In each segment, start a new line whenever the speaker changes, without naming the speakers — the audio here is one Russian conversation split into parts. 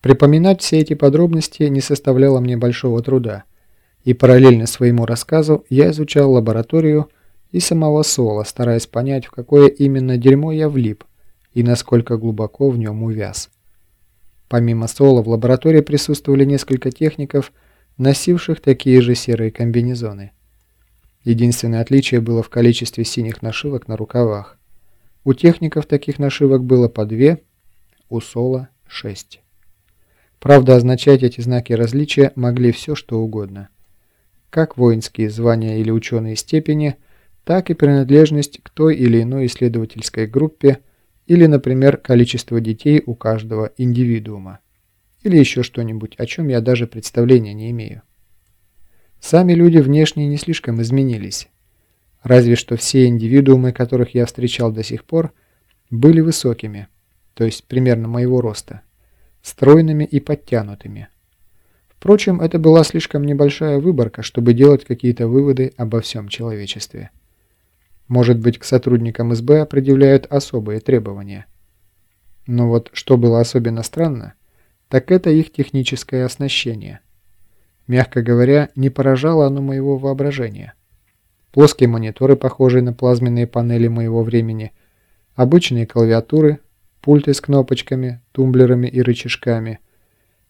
Припоминать все эти подробности не составляло мне большого труда, и параллельно своему рассказу я изучал лабораторию и самого Сола, стараясь понять, в какое именно дерьмо я влип и насколько глубоко в нем увяз. Помимо Сола в лаборатории присутствовали несколько техников, носивших такие же серые комбинезоны. Единственное отличие было в количестве синих нашивок на рукавах. У техников таких нашивок было по две, у Сола – шесть. Правда, означать эти знаки различия могли все, что угодно. Как воинские звания или ученые степени, так и принадлежность к той или иной исследовательской группе или, например, количество детей у каждого индивидуума. Или еще что-нибудь, о чем я даже представления не имею. Сами люди внешне не слишком изменились. Разве что все индивидуумы, которых я встречал до сих пор, были высокими, то есть примерно моего роста, стройными и подтянутыми. Впрочем, это была слишком небольшая выборка, чтобы делать какие-то выводы обо всем человечестве. Может быть, к сотрудникам СБ определяют особые требования. Но вот что было особенно странно, так это их техническое оснащение – Мягко говоря, не поражало оно моего воображения. Плоские мониторы, похожие на плазменные панели моего времени, обычные клавиатуры, пульты с кнопочками, тумблерами и рычажками,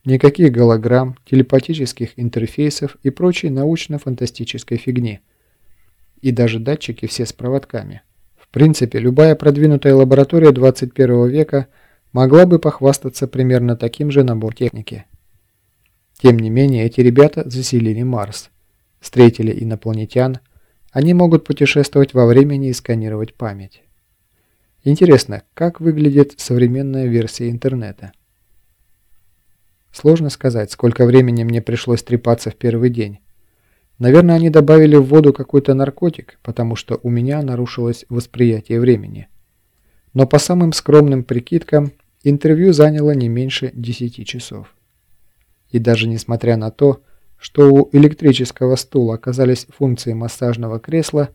никаких голограмм, телепатических интерфейсов и прочей научно-фантастической фигни. И даже датчики все с проводками. В принципе, любая продвинутая лаборатория 21 века могла бы похвастаться примерно таким же набор техники. Тем не менее, эти ребята заселили Марс, встретили инопланетян, они могут путешествовать во времени и сканировать память. Интересно, как выглядит современная версия интернета? Сложно сказать, сколько времени мне пришлось трепаться в первый день. Наверное, они добавили в воду какой-то наркотик, потому что у меня нарушилось восприятие времени. Но по самым скромным прикидкам, интервью заняло не меньше 10 часов. И даже несмотря на то, что у электрического стула оказались функции массажного кресла,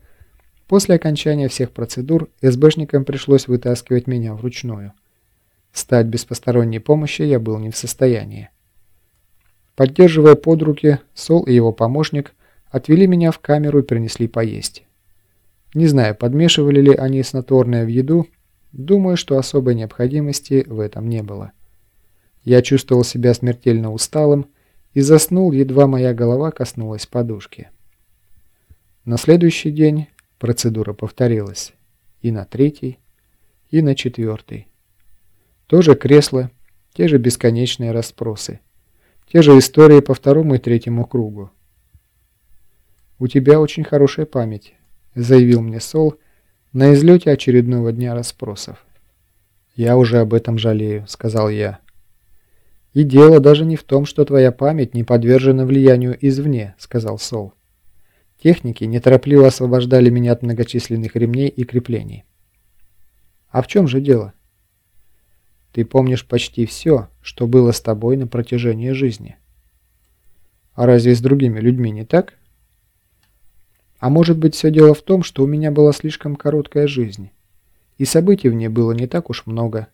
после окончания всех процедур СБшникам пришлось вытаскивать меня вручную. Стать без посторонней помощи я был не в состоянии. Поддерживая под руки, Сол и его помощник отвели меня в камеру и принесли поесть. Не знаю, подмешивали ли они снотворное в еду, думаю, что особой необходимости в этом не было. Я чувствовал себя смертельно усталым и заснул, едва моя голова коснулась подушки. На следующий день процедура повторилась. И на третий, и на четвертый. То же кресло, те же бесконечные расспросы. Те же истории по второму и третьему кругу. «У тебя очень хорошая память», — заявил мне Сол на излете очередного дня расспросов. «Я уже об этом жалею», — сказал я. «И дело даже не в том, что твоя память не подвержена влиянию извне», — сказал Сол. Техники неторопливо освобождали меня от многочисленных ремней и креплений. «А в чем же дело?» «Ты помнишь почти все, что было с тобой на протяжении жизни». «А разве с другими людьми не так?» «А может быть, все дело в том, что у меня была слишком короткая жизнь, и событий в ней было не так уж много».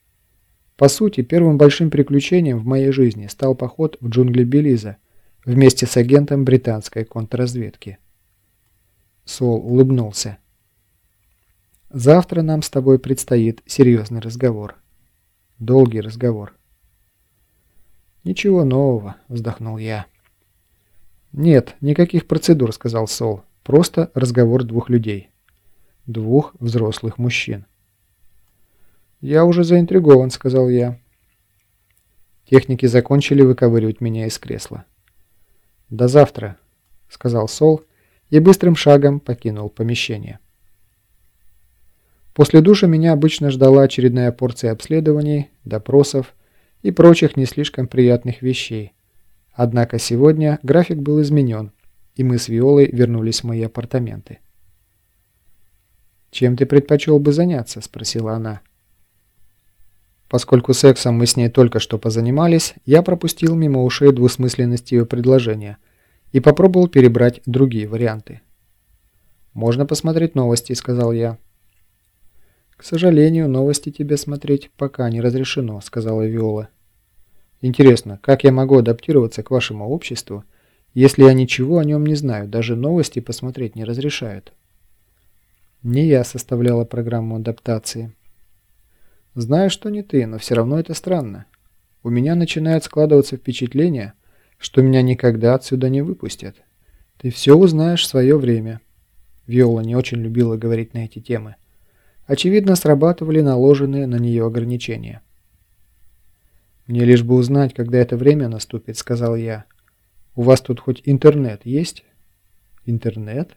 По сути, первым большим приключением в моей жизни стал поход в джунгли Белиза вместе с агентом британской контрразведки. Сол улыбнулся. «Завтра нам с тобой предстоит серьезный разговор. Долгий разговор». «Ничего нового», — вздохнул я. «Нет, никаких процедур», — сказал Сол. «Просто разговор двух людей. Двух взрослых мужчин». «Я уже заинтригован», — сказал я. Техники закончили выковыривать меня из кресла. «До завтра», — сказал Сол и быстрым шагом покинул помещение. После душа меня обычно ждала очередная порция обследований, допросов и прочих не слишком приятных вещей. Однако сегодня график был изменен, и мы с Виолой вернулись в мои апартаменты. «Чем ты предпочел бы заняться?» – спросила она. Поскольку сексом мы с ней только что позанимались, я пропустил мимо ушей двусмысленность ее предложения и попробовал перебрать другие варианты. «Можно посмотреть новости», — сказал я. «К сожалению, новости тебе смотреть пока не разрешено», — сказала Виола. Интересно, как я могу адаптироваться к вашему обществу, если я ничего о нем не знаю, даже новости посмотреть не разрешают? Не я составляла программу адаптации. Знаю, что не ты, но все равно это странно. У меня начинает складываться впечатление, что меня никогда отсюда не выпустят. Ты все узнаешь в свое время. Виола не очень любила говорить на эти темы. Очевидно, срабатывали наложенные на нее ограничения. «Мне лишь бы узнать, когда это время наступит», — сказал я. «У вас тут хоть интернет есть?» «Интернет?»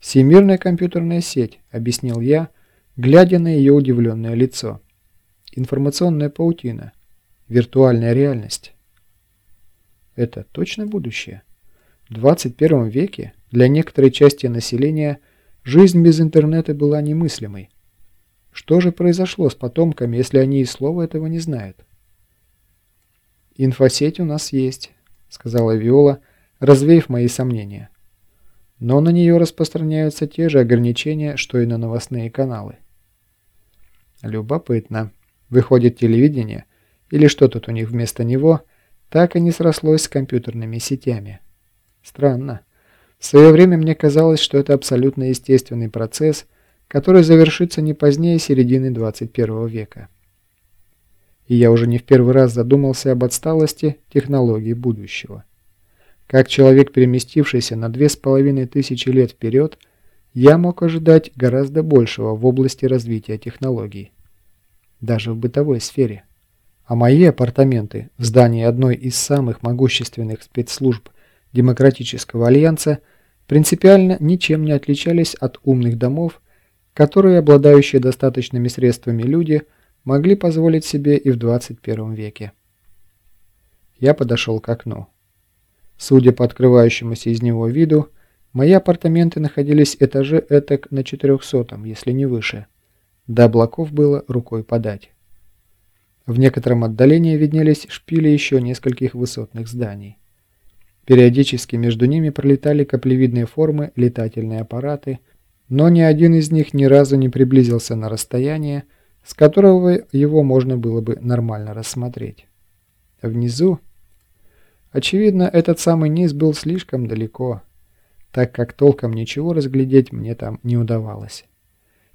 «Всемирная компьютерная сеть», — объяснил я, глядя на ее удивленное лицо. «Информационная паутина. Виртуальная реальность». «Это точно будущее?» В 21 веке для некоторой части населения жизнь без интернета была немыслимой. Что же произошло с потомками, если они и слова этого не знают? «Инфосеть у нас есть», — сказала Виола, развеяв мои сомнения. «Но на нее распространяются те же ограничения, что и на новостные каналы». Любопытно. Выходит, телевидение, или что тут у них вместо него, так и не срослось с компьютерными сетями. Странно. В свое время мне казалось, что это абсолютно естественный процесс, который завершится не позднее середины 21 века. И я уже не в первый раз задумался об отсталости технологий будущего. Как человек, переместившийся на две с половиной тысячи лет вперед, я мог ожидать гораздо большего в области развития технологий. Даже в бытовой сфере. А мои апартаменты в здании одной из самых могущественных спецслужб Демократического альянса принципиально ничем не отличались от умных домов, которые обладающие достаточными средствами люди могли позволить себе и в 21 веке. Я подошел к окну. Судя по открывающемуся из него виду, мои апартаменты находились этаже этак на 400 если не выше. До облаков было рукой подать. В некотором отдалении виднелись шпили еще нескольких высотных зданий. Периодически между ними пролетали каплевидные формы, летательные аппараты, но ни один из них ни разу не приблизился на расстояние, с которого его можно было бы нормально рассмотреть. Внизу... Очевидно, этот самый низ был слишком далеко, так как толком ничего разглядеть мне там не удавалось.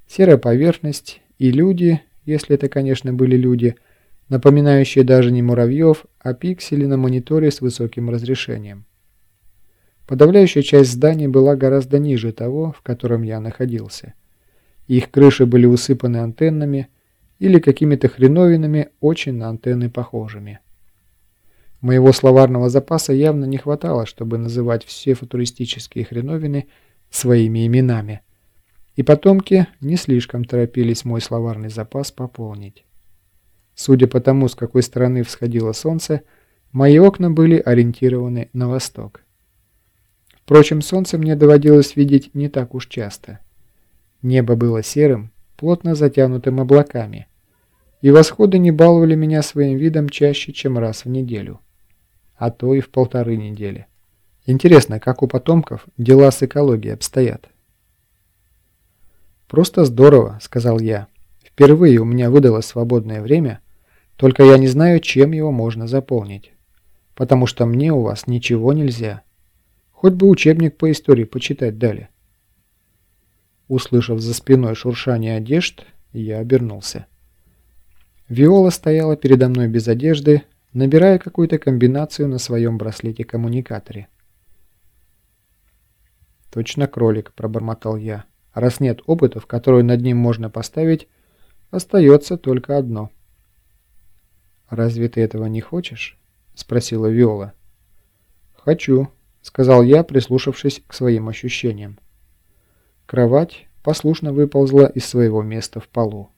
Серая поверхность и люди, если это, конечно, были люди, — напоминающие даже не муравьев, а пиксели на мониторе с высоким разрешением. Подавляющая часть зданий была гораздо ниже того, в котором я находился. Их крыши были усыпаны антеннами или какими-то хреновинами, очень на антенны похожими. Моего словарного запаса явно не хватало, чтобы называть все футуристические хреновины своими именами. И потомки не слишком торопились мой словарный запас пополнить. Судя по тому, с какой стороны всходило солнце, мои окна были ориентированы на восток. Впрочем, солнце мне доводилось видеть не так уж часто. Небо было серым, плотно затянутым облаками, и восходы не баловали меня своим видом чаще, чем раз в неделю, а то и в полторы недели. Интересно, как у потомков дела с экологией обстоят? «Просто здорово», — сказал я. «Впервые у меня выдалось свободное время» Только я не знаю, чем его можно заполнить. Потому что мне у вас ничего нельзя. Хоть бы учебник по истории почитать дали. Услышав за спиной шуршание одежд, я обернулся. Виола стояла передо мной без одежды, набирая какую-то комбинацию на своем браслете-коммуникаторе. «Точно кролик», — пробормотал я. «Раз нет опытов, которые над ним можно поставить, остается только одно». «Разве ты этого не хочешь?» – спросила Виола. «Хочу», – сказал я, прислушавшись к своим ощущениям. Кровать послушно выползла из своего места в полу.